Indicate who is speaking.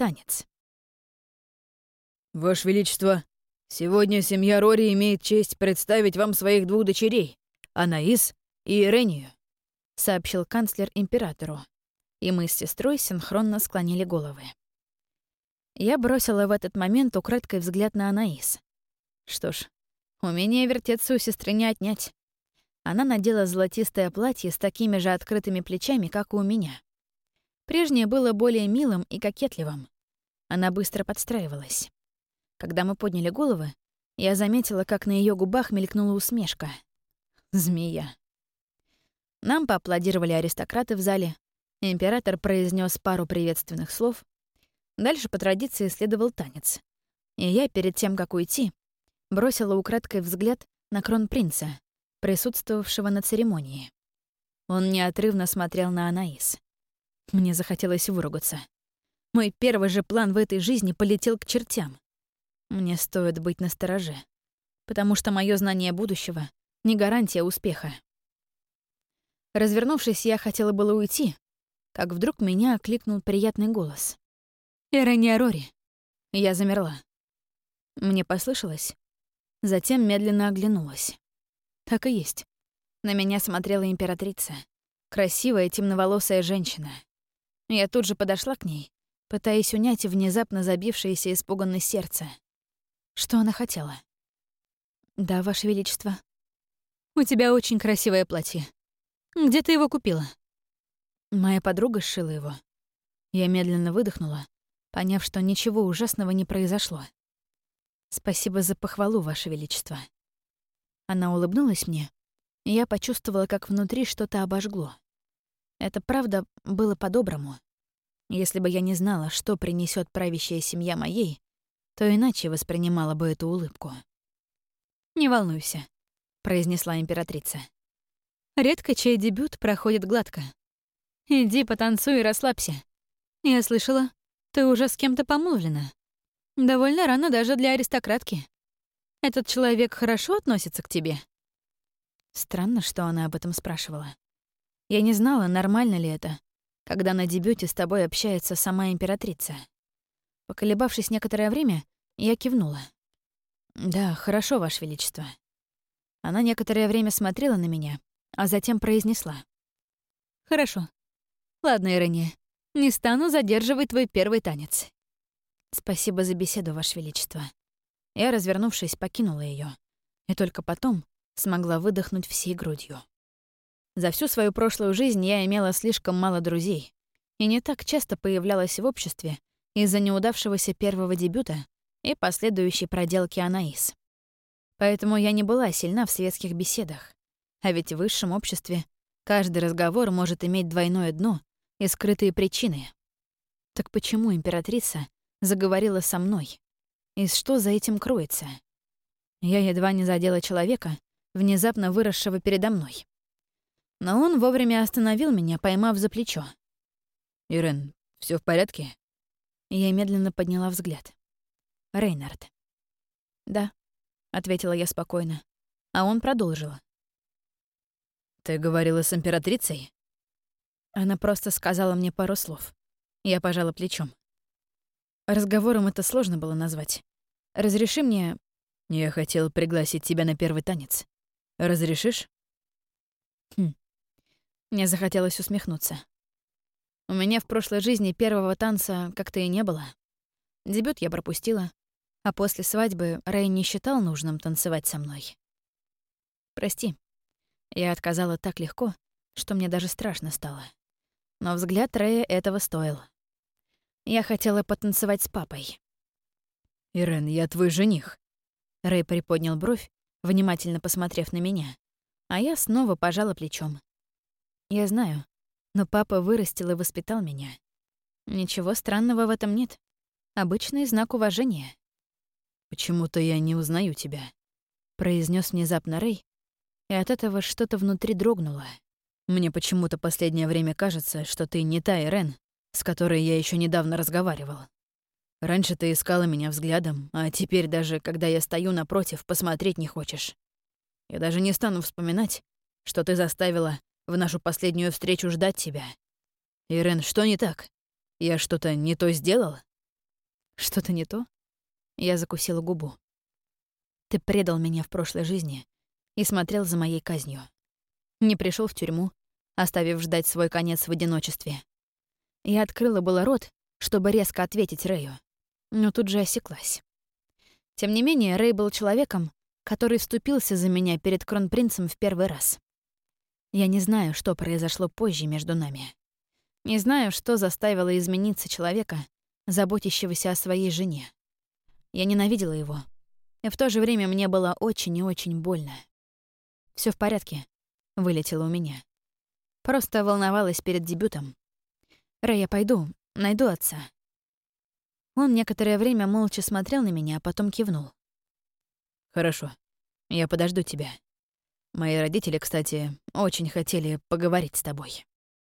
Speaker 1: танец.
Speaker 2: «Ваше Величество, сегодня семья Рори имеет честь представить вам своих двух дочерей, Анаис и Ирению», —
Speaker 1: сообщил канцлер императору, и мы с сестрой синхронно склонили головы. Я бросила в этот момент украдкой взгляд на Анаис. Что ж, умение вертеться у сестры не отнять. Она надела золотистое платье с такими же открытыми плечами, как и у меня. Прежнее было более милым и кокетливым. Она быстро подстраивалась. Когда мы подняли головы, я заметила, как на ее губах мелькнула усмешка. Змея. Нам поаплодировали аристократы в зале. Император произнес пару приветственных слов. Дальше по традиции следовал танец. И я, перед тем, как уйти, бросила украдкой взгляд на кронпринца, присутствовавшего на церемонии. Он неотрывно смотрел на Анаис. Мне захотелось выругаться. Мой первый же план в этой жизни полетел к чертям. Мне стоит быть настороже, потому что мое знание будущего — не гарантия успеха. Развернувшись, я хотела было уйти, как вдруг меня окликнул приятный голос. «Ирэния Рори». Я замерла. Мне послышалось. Затем медленно оглянулась. Так и есть. На меня смотрела императрица. Красивая темноволосая женщина. Я тут же подошла к ней, пытаясь унять внезапно забившееся испуганное сердце. Что она хотела? «Да, Ваше Величество. У тебя очень красивое платье. Где ты его купила?» Моя подруга сшила его. Я медленно выдохнула, поняв, что ничего ужасного не произошло. «Спасибо за похвалу, Ваше Величество». Она улыбнулась мне, и я почувствовала, как внутри что-то обожгло. Это правда было по-доброму. Если бы я не знала, что принесет правящая семья моей, то иначе воспринимала бы эту улыбку. «Не волнуйся», — произнесла императрица. «Редко чей дебют проходит гладко. Иди потанцуй и расслабься. Я слышала, ты уже с кем-то помолвлена. Довольно рано даже для аристократки. Этот человек хорошо относится к тебе?» Странно, что она об этом спрашивала. Я не знала, нормально ли это, когда на дебюте с тобой общается сама императрица. Поколебавшись некоторое время, я кивнула. «Да, хорошо, Ваше Величество». Она некоторое время смотрела на меня, а затем произнесла. «Хорошо. Ладно, Ирэния, не стану задерживать твой первый танец». «Спасибо за беседу, Ваше Величество». Я, развернувшись, покинула ее, и только потом смогла выдохнуть всей грудью. За всю свою прошлую жизнь я имела слишком мало друзей и не так часто появлялась в обществе, из-за неудавшегося первого дебюта и последующей проделки Анаис. Поэтому я не была сильна в светских беседах. А ведь в высшем обществе каждый разговор может иметь двойное дно и скрытые причины. Так почему императрица заговорила со мной? И что за этим кроется? Я едва не задела человека, внезапно выросшего передо мной. Но он вовремя остановил меня, поймав за плечо.
Speaker 2: «Ирен, все в порядке?»
Speaker 1: Я медленно подняла взгляд. Рейнард. «Да», — ответила я спокойно. А он продолжил.
Speaker 2: «Ты говорила с императрицей?»
Speaker 1: Она просто сказала мне пару слов. Я пожала плечом. Разговором это сложно было назвать. «Разреши мне...»
Speaker 2: «Я хотел пригласить тебя на первый танец. Разрешишь?»
Speaker 1: Хм. Мне захотелось усмехнуться. У меня в прошлой жизни первого танца как-то и не было. Дебют я пропустила, а после свадьбы Рэй не считал нужным танцевать со мной. Прости. Я отказала так легко, что мне даже страшно стало. Но взгляд Рэя этого стоил. Я хотела потанцевать с папой.
Speaker 2: «Ирен, я твой жених».
Speaker 1: Рэй приподнял бровь, внимательно посмотрев на меня, а я снова пожала плечом. Я знаю, но папа вырастил и воспитал меня. Ничего странного в этом нет. Обычный знак уважения.
Speaker 2: «Почему-то я не узнаю тебя», — произнес внезапно Рэй,
Speaker 1: и от этого что-то внутри дрогнуло.
Speaker 2: «Мне почему-то последнее время кажется, что ты не та Ирен, с которой я еще недавно разговаривал. Раньше ты искала меня взглядом, а теперь даже, когда я стою напротив, посмотреть не хочешь. Я даже не стану вспоминать, что ты заставила в нашу последнюю встречу ждать тебя. Ирен, что не так? Я что-то не то сделал?
Speaker 1: Что-то не то? Я закусила губу. Ты предал меня в прошлой жизни и смотрел за моей казнью. Не пришел в тюрьму, оставив ждать свой конец в одиночестве. Я открыла было рот, чтобы резко ответить Рэю, но тут же осеклась. Тем не менее, Рэй был человеком, который вступился за меня перед кронпринцем в первый раз. Я не знаю, что произошло позже между нами. Не знаю, что заставило измениться человека, заботящегося о своей жене. Я ненавидела его, и в то же время мне было очень и очень больно. Все в порядке», — вылетело у меня. Просто волновалась перед дебютом. «Рэй, я пойду, найду отца». Он некоторое время молча смотрел на меня, а потом кивнул.
Speaker 2: «Хорошо, я подожду тебя. Мои родители, кстати, очень хотели поговорить с тобой».